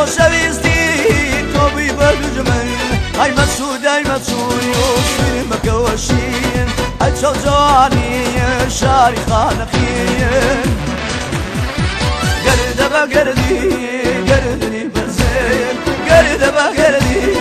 من خوشويستي توبي بالجمل هاي مسعود هاي مسعود يوصل مكوشين هاي جواني شاري خانقين قرد بقردي قردني بزين قرد بقردي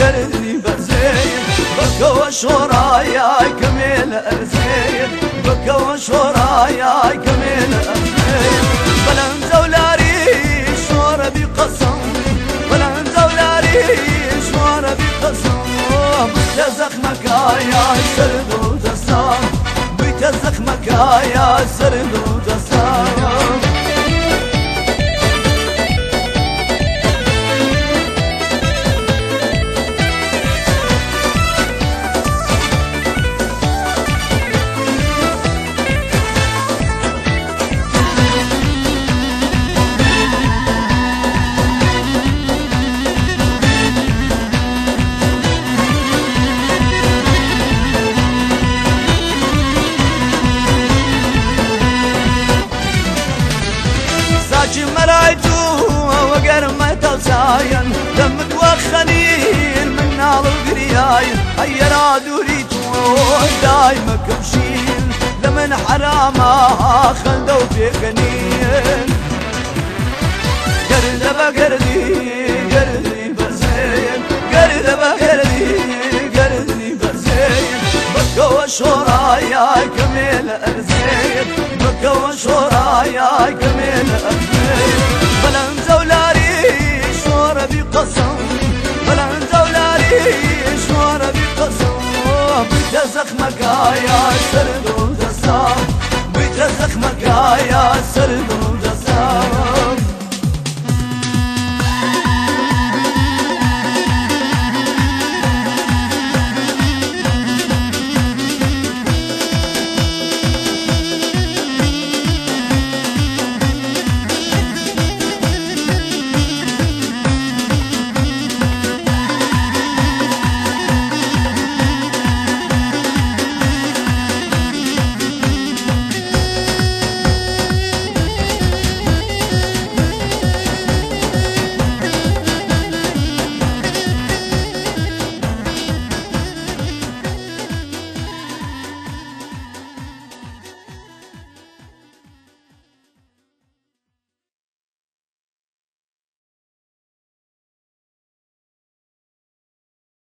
قردني بزين بكى وشورايا كميل أرزين بكى وشورايا كميل أرزين بيت زخمك يا سرد وجسام بيت زخمك يا ما تلساين دم توخنين من نار القرياين. هيا دوريتو دايما كمشين لمن حرامها خلدو في خنين. قرد بقردي قردي بزين قرد بقردي قردي بزين بكى وشورايا كميل أرزين بكى وشورايا كميل أرزين بيت زخمك